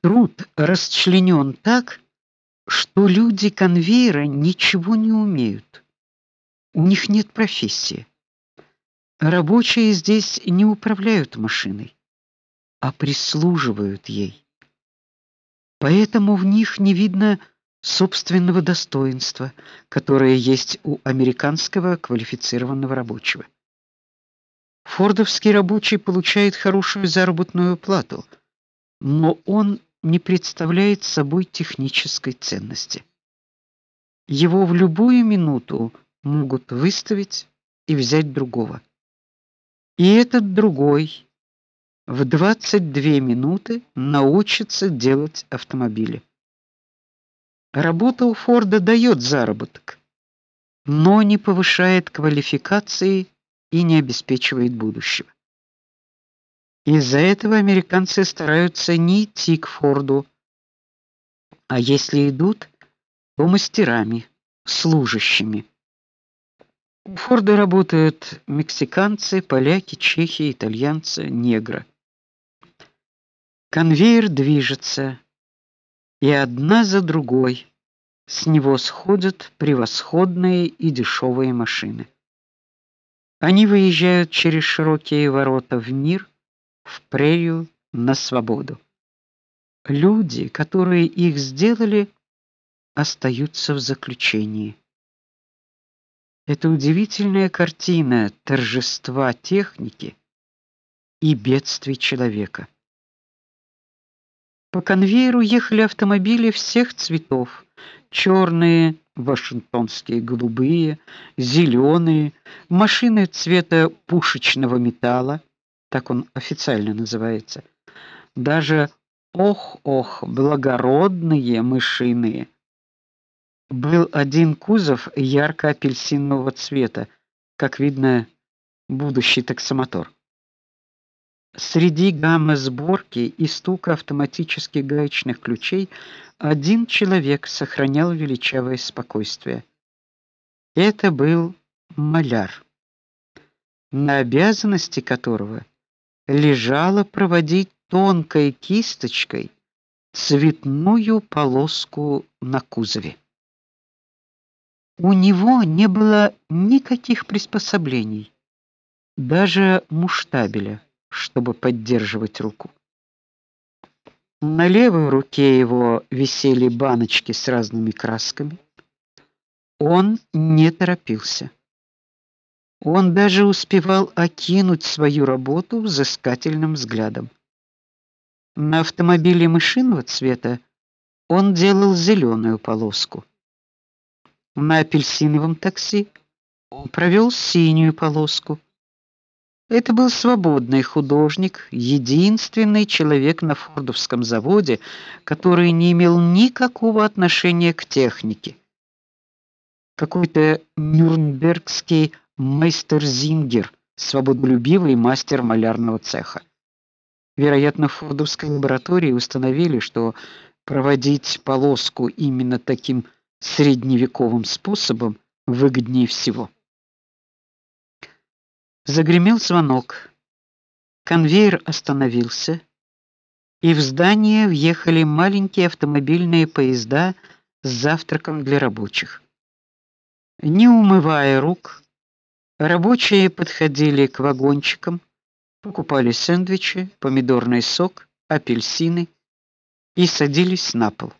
Труд расчленен так, что люди конвейера ничего не умеют. У них нет профессии. Рабочие здесь не управляют машиной, а прислуживают ей. Поэтому в них не видно собственного достоинства, которое есть у американского квалифицированного рабочего. Фордовский рабочий получает хорошую заработную плату, но он не представляет собой технической ценности. Его в любую минуту могут выставить и взять другого. И этот другой в 22 минуты научится делать автомобили. Работа у Форда дает заработок, но не повышает квалификации и не обеспечивает будущего. Из-за этого американцы стараются не идти к Форду, а если идут, то мастерами, служащими. У Форда работают мексиканцы, поляки, чехи, итальянцы, негры. Конвейер движется, и одна за другой с него сходят превосходные и дешевые машины. Они выезжают через широкие ворота в мир, в прерию, на свободу. Люди, которые их сделали, остаются в заключении. Это удивительная картина торжества техники и бедствий человека. По конвейеру ехали автомобили всех цветов: черные, вашингтонские голубые, зеленые, машины цвета пушечного металла, так он официально называется. Даже ох-ох, благородные мышиные был один кузов ярко-апельсинового цвета, как видно, будущий таксомотор. Среди гаммы сборки и стука автоматических гаечных ключей один человек сохранял величавое спокойствие. Это был маляр, на обязанности которого лежало проводить тонкой кисточкой цветную полоску на кузове. У него не было никаких приспособлений, даже муштабеля, чтобы поддерживать руку. На левой руке его висели баночки с разными красками. Он не торопился. Он даже успевал окинуть свою работу взыскательным взглядом. На автомобиле мышиного цвета он делал зеленую полоску. На апельсиновом такси он провел синюю полоску. Это был свободный художник, единственный человек на фордовском заводе, который не имел никакого отношения к технике. Какой-то нюрнбергский мастер Зингер, свободолюбивый мастер малярного цеха. Вероятно, в фордовской лаборатории установили, что проводить полоску именно таким средневековым способом выгоднее всего. Загремел звонок. Конвейер остановился, и в здание въехали маленькие автомобильные поезда с завтраком для рабочих. Не умывая рук, рабочие подходили к вагончикам, покупали сэндвичи, помидорный сок, апельсины и садились на пол.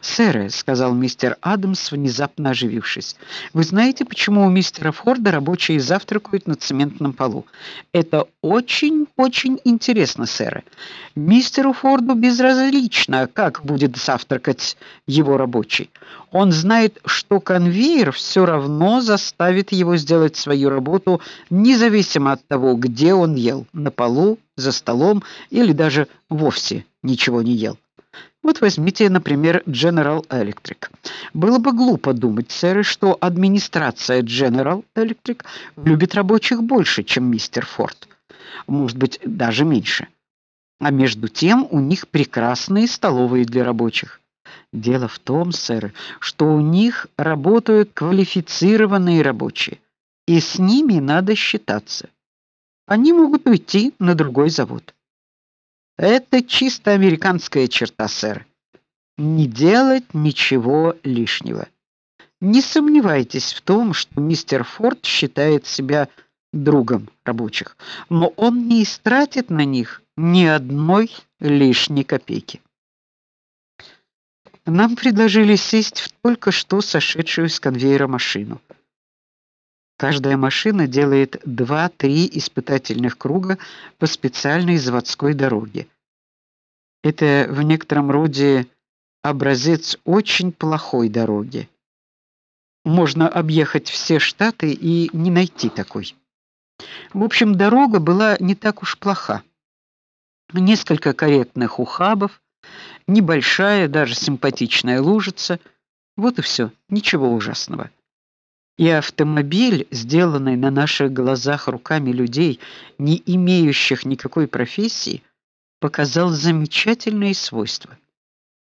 "Сэр", сказал мистер Адамс, внезапно оживившись. "Вы знаете, почему у мистера Форда рабочие завтракают на цементном полу? Это очень-очень интересно, сэр. Мистеру Форду безразлично, как будет завтракать его рабочий. Он знает, что конвейер все равно заставит его сделать свою работу, независимо от того, где он ел: на полу, за столом или даже вовсе ничего не ел. Вот возьмите, например, General Electric. Было бы глупо думать, сэр, что администрация General Electric любит рабочих больше, чем мистер Форд. Может быть, даже меньше. А между тем у них прекрасные столовые для рабочих. Дело в том, сэр, что у них работают квалифицированные рабочие, и с ними надо считаться. Они могут уйти на другой завод. Это чисто американская черта, сэр. Не делать ничего лишнего. Не сомневайтесь в том, что мистер Форд считает себя другом рабочих, но он не истратит на них ни одной лишней копейки. Нам предложили сесть в только что сошедшую с конвейера машину. Каждая машина делает 2-3 испытательных круга по специальной заводской дороге. Это в некотором роде образец очень плохой дороги. Можно объехать все штаты и не найти такой. В общем, дорога была не так уж плоха. Несколько корректных ухабов, небольшая, даже симпатичная лужица. Вот и все, ничего ужасного. И автомобиль, сделанный на наших глазах руками людей, не имеющих никакой профессии, показал замечательные свойства.